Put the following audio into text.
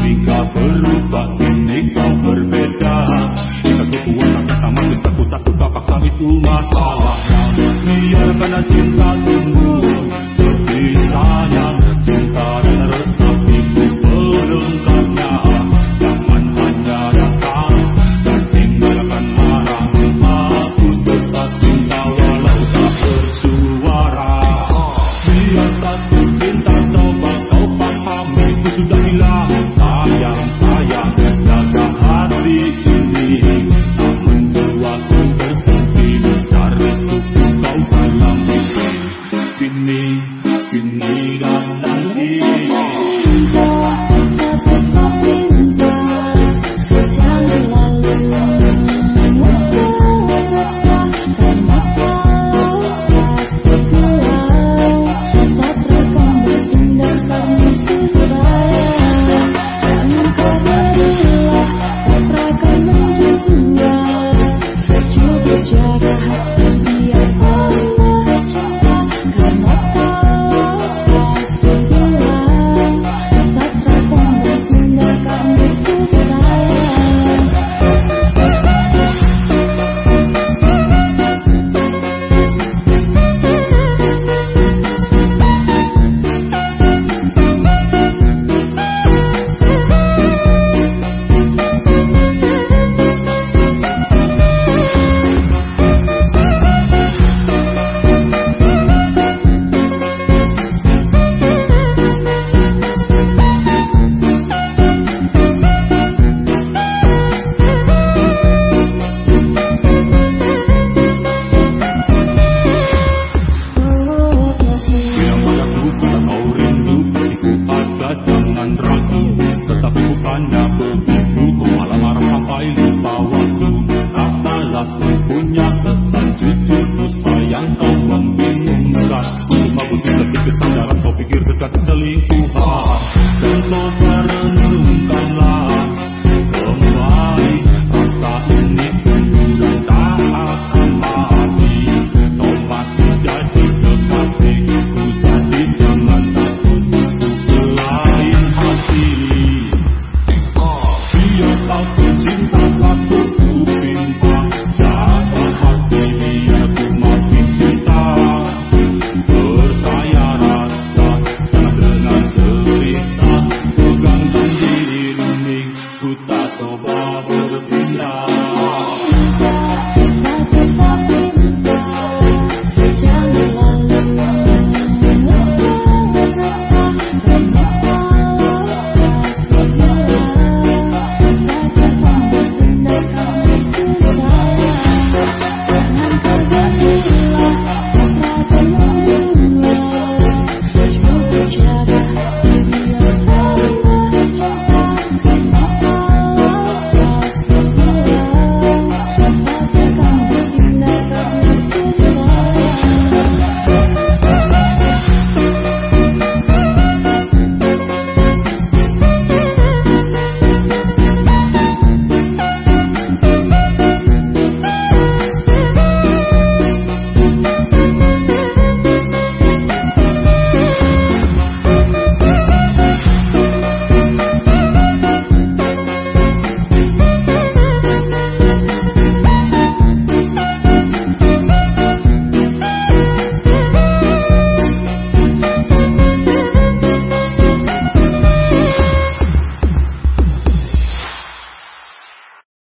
berbika berubah, ini kau berbeda. Kita kebuatan sama kita ku tak suka paksa itu masalahnya. Biarkan cinta ini dan nanti Jaga aku bisa pikir pacaran kau pikir dekat selingkuh. Ah. Dan kau merenungkan